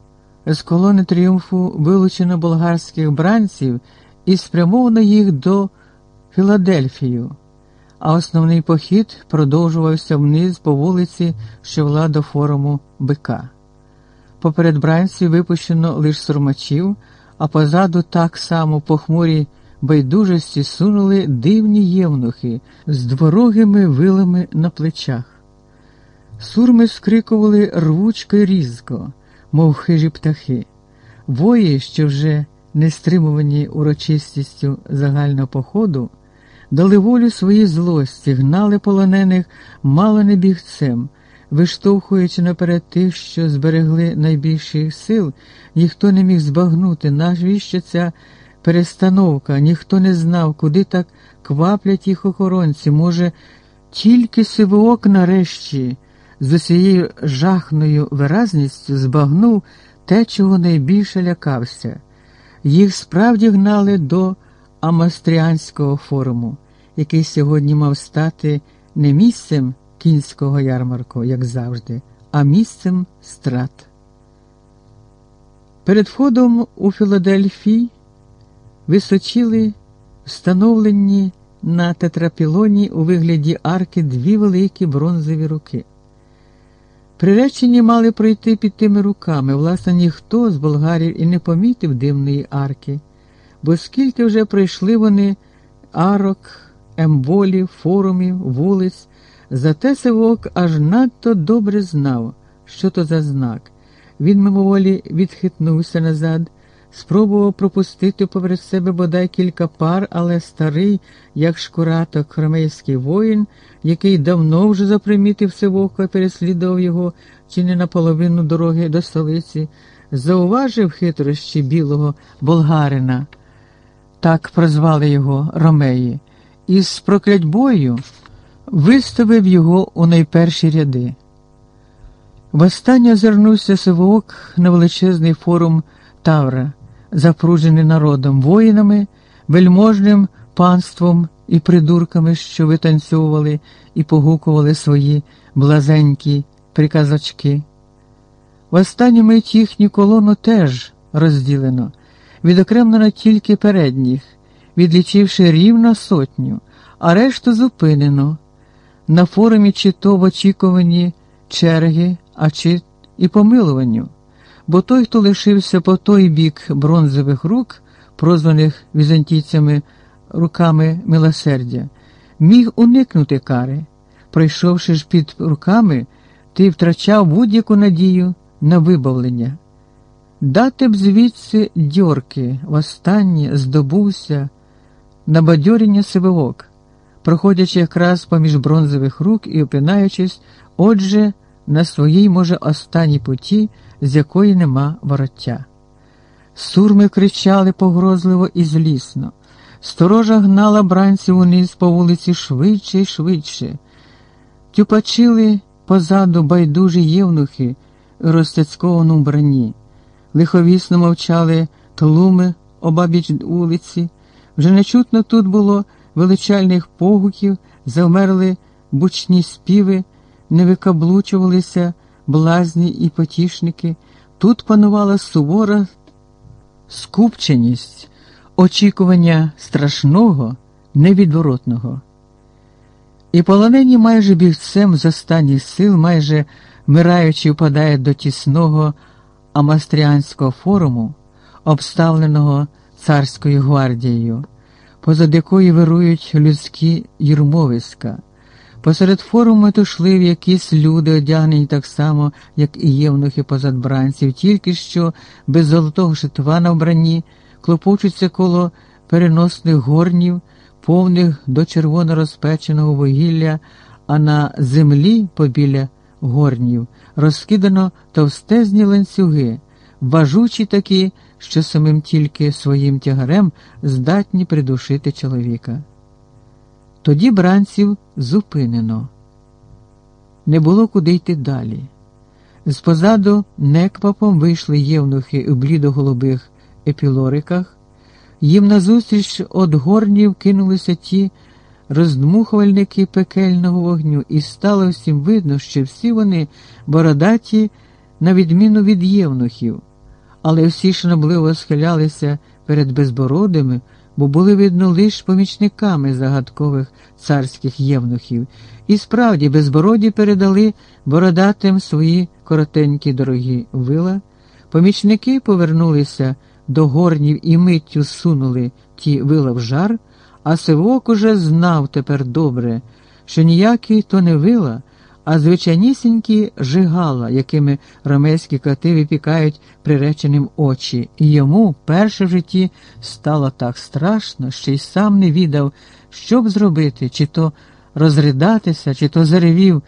з колони тріумфу вилучено болгарських бранців і спрямовано їх до Філадельфію, а основний похід продовжувався вниз по вулиці, що вела до форуму бика. Поперед бранців випущено лише сурмачів, а позаду так само похмурі байдужості сунули дивні євнухи з дворогими вилами на плечах. Сурми скрикували рвучко й різко, мов хижі птахи. Вої, що вже не стримувані урочистістю загального походу, дали волю своїй злості, гнали полонених мало не бігцем, виштовхуючи наперед тих, що зберегли найбільших сил, ніхто не міг збагнути, навіщо ця перестановка, ніхто не знав, куди так кваплять їх охоронці. Може, тільки сивоок нарешті з усією жахною виразністю збагнув те, чого найбільше лякався. Їх справді гнали до Амастріанського форуму, який сьогодні мав стати не місцем кінського ярмарку, як завжди, а місцем страт. Перед входом у Філадельфії височили встановлені на тетрапілоні у вигляді арки дві великі бронзові руки. Приречені мали пройти під тими руками, власне, ніхто з болгарів і не помітив дивної арки, бо скільки вже пройшли вони арок, емболів, форумів, вулиць, зате Сивок аж надто добре знав, що то за знак. Він мимоволі відхитнувся назад, спробував пропустити поверх себе бодай кілька пар, але старий, як шкураток хромейський воїн, який давно вже запримітив Сивока переслідував його чи не наполовину дороги до столиці, зауважив хитрощі білого болгарина, так прозвали його Ромеї, і з проклятьбою виставив його у найперші ряди. Востаннє озирнувся Сивоок на величезний форум Тавра, запружений народом, воїнами, вельможним панством і придурками, що витанцьовували і погукували свої блазенькі приказочки. В останню мить їхню колону теж розділено, відокремлено тільки передніх, відлічивши рівно сотню, а решту зупинено. На форумі чи то в очікуванні черги, а чи і помилуванню бо той, хто лишився по той бік бронзових рук, прозваних візантійцями руками милосердя, міг уникнути кари. Пройшовши ж під руками, ти втрачав будь-яку надію на вибавлення. Дати б звідси дьорки, востаннє здобувся на бадьоріння сививок, проходячи якраз поміж бронзових рук і опинаючись, отже, на своїй, може, останній путі з якої нема вороття. Сурми кричали погрозливо і злісно. Сторожа гнала бранців униз по вулиці швидше і швидше. Тюпачили позаду байдужі євнухи у розтяцькованому бранні. Лиховісно мовчали тлуми обабіч вулиці. Вже нечутно тут було величальних погуків, завмерли бучні співи, не викаблучувалися блазні і потішники, тут панувала сувора скупченість, очікування страшного, невідворотного. І полонені майже бігцем з останніх сил, майже вмираючи, впадає до тісного амастріанського форуму, обставленого царською гвардією, позад якої вирують людські юрмовиська. Посеред форуму тушли якісь люди, одягнені так само, як і євнухи позад бранців, тільки що без золотого шитва на вбранні, клопочуться коло переносних горнів, повних до червоно розпеченого вугілля, а на землі побіля горнів розкидано товстезні ланцюги, важучі такі, що самим тільки своїм тягарем здатні придушити чоловіка. Тоді бранців зупинено. Не було куди йти далі. З-позаду неквапом вийшли євнухи у блідоголубих епілориках, їм назустріч од горнів кинулися ті роздмухувальники пекельного вогню, і стало всім видно, що всі вони бородаті, на відміну від євнухів, але всі шанобливо схилялися перед безбородими бо були, видно, лиш помічниками загадкових царських євнухів, і справді безбороді передали бородатим свої коротенькі дорогі вила. Помічники повернулися до горнів і миттю сунули ті вила в жар, а Сивок уже знав тепер добре, що ніякий то не вила а звичайнісінькі жигала, якими ромейські коти випікають приреченим очі, і йому перше в житті стало так страшно, що й сам не відав, що б зробити, чи то розридатися, чи то заревів.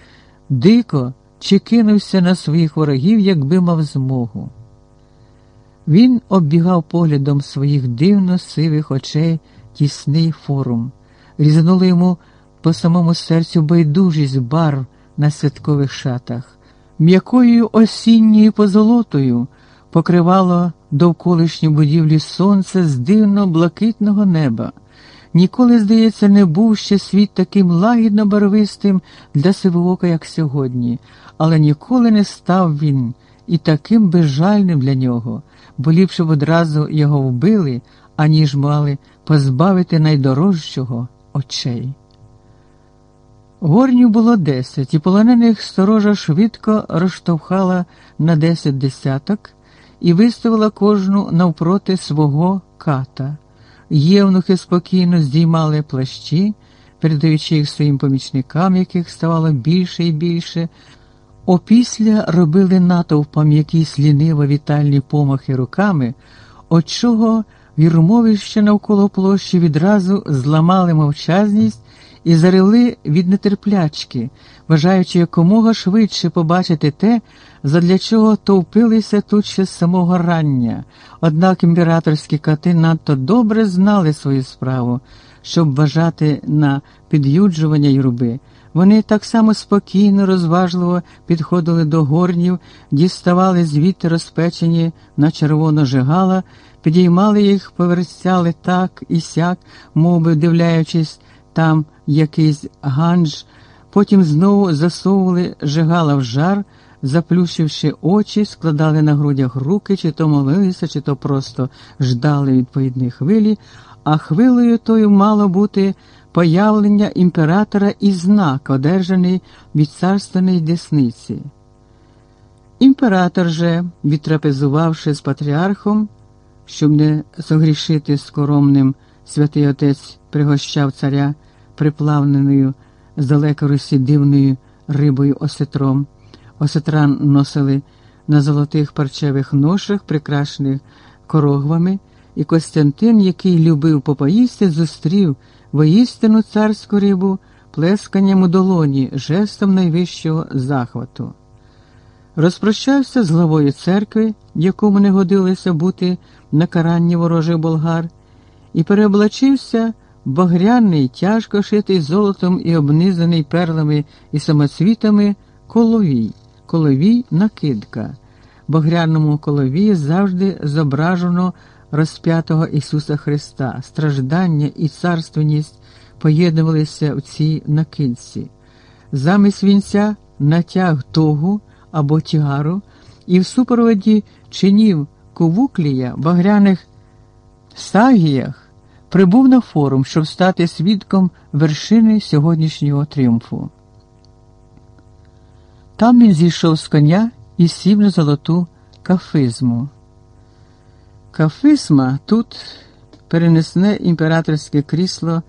Дико, чи кинувся на своїх ворогів, якби мав змогу. Він оббігав поглядом своїх дивно сивих очей тісний форум, різанули йому по самому серцю байдужість барв на святкових шатах, м'якою осінньою позолотою покривало довколишні будівлі сонце з дивно блакитного неба. Ніколи, здається, не був ще світ таким лагідно барвистим для сивоока, як сьогодні, але ніколи не став він і таким безжальним для нього, бо ліпше б одразу його вбили, аніж мали позбавити найдорожчого очей. Горнів було десять, і полонених сторожа швидко розштовхала на десять десяток і виставила кожну навпроти свого ката. Євнухи спокійно здіймали плащі, передаючи їх своїм помічникам, яких ставало більше і більше. Опісля робили натовпам якісь ліниво вітальні помахи руками, от чого вірмовище навколо площі відразу зламали мовчазність і зарили від нетерплячки, бажаючи якомога швидше побачити те, задля чого товпилися тут ще з самого рання. Однак імператорські коти надто добре знали свою справу, щоб вважати на під'юджування юрби. Вони так само спокійно, розважливо підходили до горнів, діставали звідти розпечені на червоно жигала, підіймали їх, поверстяли так і сяк, мов би вдивляючись, там якийсь ганж, потім знову засовували жигала в жар, заплющивши очі, складали на грудях руки, чи то молилися, чи то просто ждали відповідної хвилі, а хвилею тою мало бути появлення імператора і знак, одержаний від царственної десниці. Імператор же, відтрапезувавши з патріархом, щоб не согрішити скоромним, святий отець пригощав царя приплавненою з далеко Русі дивною рибою осетром. Осетран носили на золотих парчевих ношах, прикрашених корогвами, і Костянтин, який любив попоїсти, зустрів воїстину царську рибу плесканням у долоні, жестом найвищого захвату. Розпрощався з главою церкви, якому не годилося бути на каранні ворожих болгар, і переоблачився багряний, тяжко шитий золотом і обнизаний перлами і самоцвітами коловій, коловій накидка. Багряному колові завжди зображено розп'ятого Ісуса Христа, страждання і царственність поєднувалися в цій накидці. Замість вінця натяг тогу або тягару, і в супроводі чинів кувуклія багряних сагіях прибув на форум, щоб стати свідком вершини сьогоднішнього тріумфу. Там він зійшов з коня і сів на золоту кафизму. Кафизма тут перенесне імператорське крісло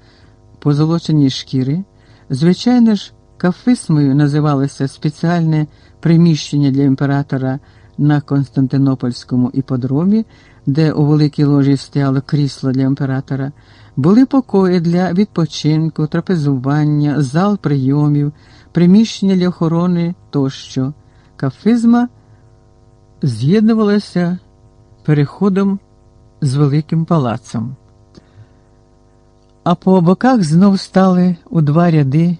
позолочені шкіри. Звичайно ж, кафисмою називалося спеціальне приміщення для імператора на Константинопольському іподромі, де у великій ложі стояло крісло для імператора, були покої для відпочинку, трапезування, зал прийомів, приміщення для охорони тощо. Кафизма з'єднувалася переходом з великим палацом. А по боках знов стали у два ряди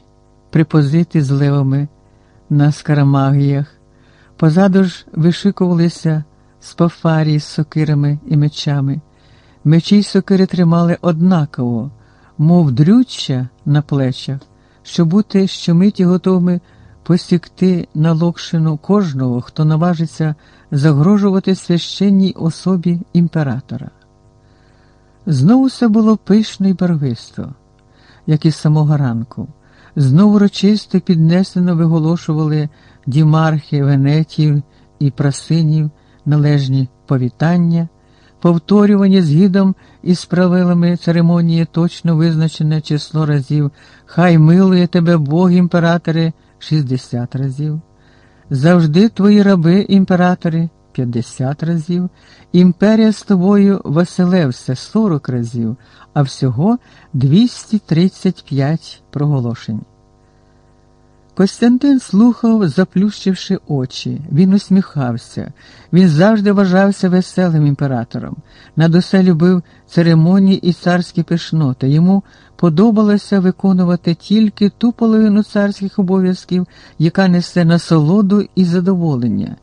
припозити з левами на скарамагіях. Позаду ж вишикувалися спафарії з сокирами і мечами. Мечі й сокири тримали однаково, мов дрюччя на плечах, щоб бути щомиті готовими посікти на локшину кожного, хто наважиться загрожувати священній особі імператора. Знову все було пишно й барвисто, як і з самого ранку. Знову рочисто піднесено виголошували дімархи, венетів і прасинів належні повітання, повторювані згідом із правилами церемонії точно визначене число разів, хай милує тебе Бог імператори 60 разів. Завжди твої раби, імператори, 50 разів, імперія з тобою Василевся 40 разів, а всього 235 проголошень. Костянтин слухав, заплющивши очі. Він усміхався. Він завжди вважався веселим імператором. Над усе любив церемонії і царські пишноти. Йому подобалося виконувати тільки ту половину царських обов'язків, яка несе насолоду і задоволення.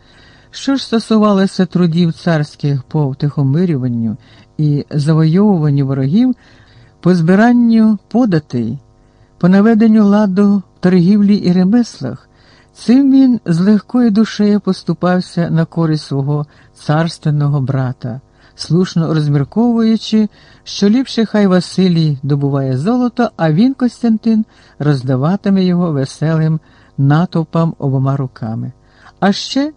Що ж стосувалося трудів царських по втихомирюванню і завойовуванню ворогів, по збиранню податей, по наведенню ладу в торгівлі і ремеслах, цим він з легкою душею поступався на користь свого царственного брата, слушно розмірковуючи, що ліпше хай Василій добуває золото, а він, Костянтин, роздаватиме його веселим натовпам обома руками. А ще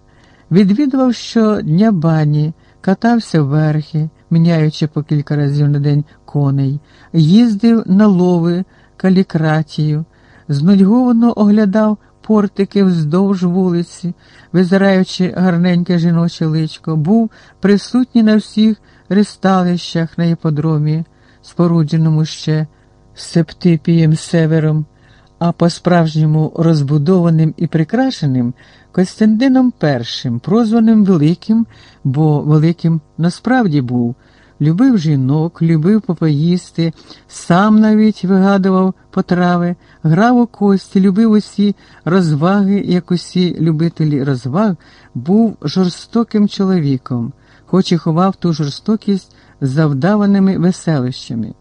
відвідував щодня бані, катався верхи, міняючи по кілька разів на день коней, їздив на лови, калікратію, знудьговано оглядав портики вздовж вулиці, визираючи гарненьке жіноче личко, був присутній на всіх ристалищах на іподромі, спорудженому ще Септипієм Севером, а по-справжньому розбудованим і прикрашеним Костянтином І, прозваним Великим, бо великим насправді був. Любив жінок, любив попоїсти, сам навіть вигадував потрави, грав у кості, любив усі розваги, як усі любителі розваг, був жорстоким чоловіком, хоч і ховав ту жорстокість завдаваними веселищами.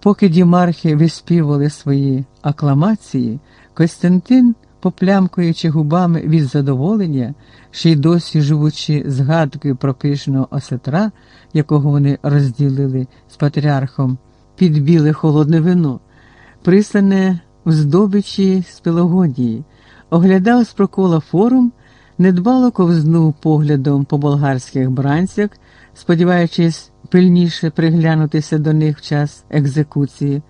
Поки дімархи виспівували свої акламації, Костянтин, поплямкуючи губами від задоволення, ще й досі живучи згадкою про пишного осетра, якого вони розділили з патріархом під біле холодне вино, прислане в здобичі спілогодії, оглядав з прокола форум, недбало ковзнув поглядом по болгарських бранцях, сподіваючись пильніше приглянутися до них в час екзекуції,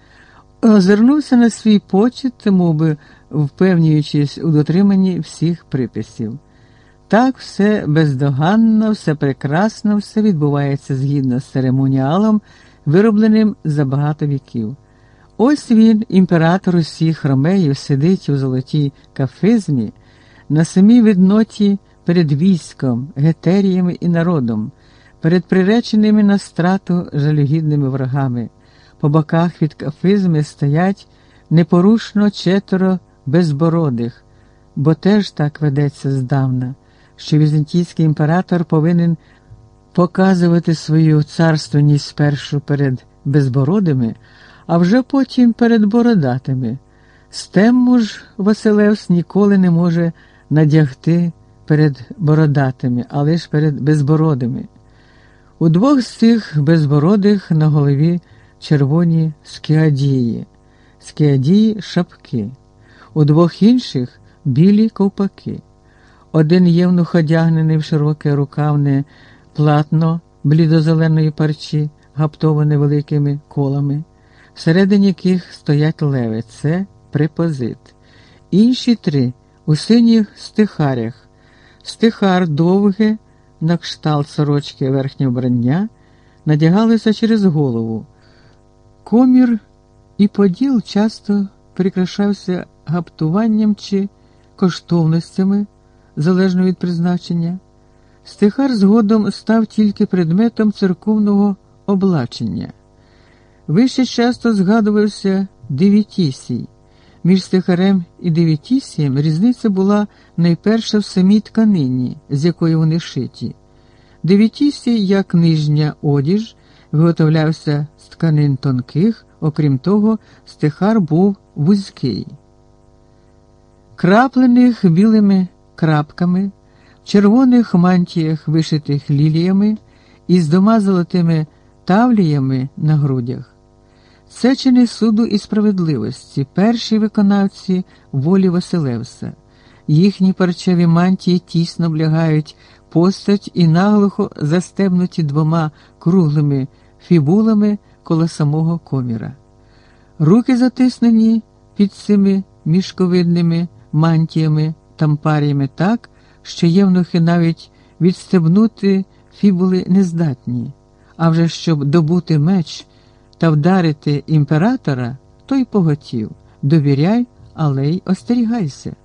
озирнувся на свій почет, мовби впевнюючись у дотриманні всіх приписів. Так все бездоганно, все прекрасно, все відбувається згідно з церемоніалом, виробленим за багато віків. Ось він, імператор усіх ромеїв, сидить у золотій кафизмі, на самій видноті перед військом, гетеріями і народом, перед приреченими на страту жалюгідними ворогами. По боках від кафизми стоять непорушно четверо безбородих, бо теж так ведеться здавна що візантійський імператор повинен показувати свою царственність спершу перед безбородими, а вже потім перед бородатими. Стемму ж Василевс ніколи не може надягти перед бородатими, а лише перед безбородими. У двох з цих безбородих на голові червоні скіадії, скіадії шапки, у двох інших білі ковпаки. Один євнух одягнений в широке рукавне платно блідозеленої парчі, гаптоване великими колами, всередині яких стоять леви це препозит. Інші три у синіх стихарях. Стихар довге, на кшталт сорочки верхнє вбрання, надягалися через голову. Комір і поділ часто прикрашався гаптуванням чи коштовностями залежно від призначення, стихар згодом став тільки предметом церковного облачення. Вище часто згадувався девітісій. Між стихарем і девітісієм різниця була найперша в самій тканині, з якої вони шиті. Девітісій, як нижня одіж, виготовлявся з тканин тонких, окрім того, стихар був вузький. Краплених білими крапками, в червоних мантіях, вишитих ліліями і з двома золотими тавліями на грудях. Це чини суду і справедливості, перші виконавці волі Василевса. Їхні парчеві мантії тісно облягають постать і наглухо застебнуті двома круглими фібулами коло самого коміра. Руки затиснені під цими мішковидними мантіями тампаріями так, що євнухи навіть відстебнути фібули нездатні, а вже щоб добути меч та вдарити імператора, той поготів довіряй але й остерігайся.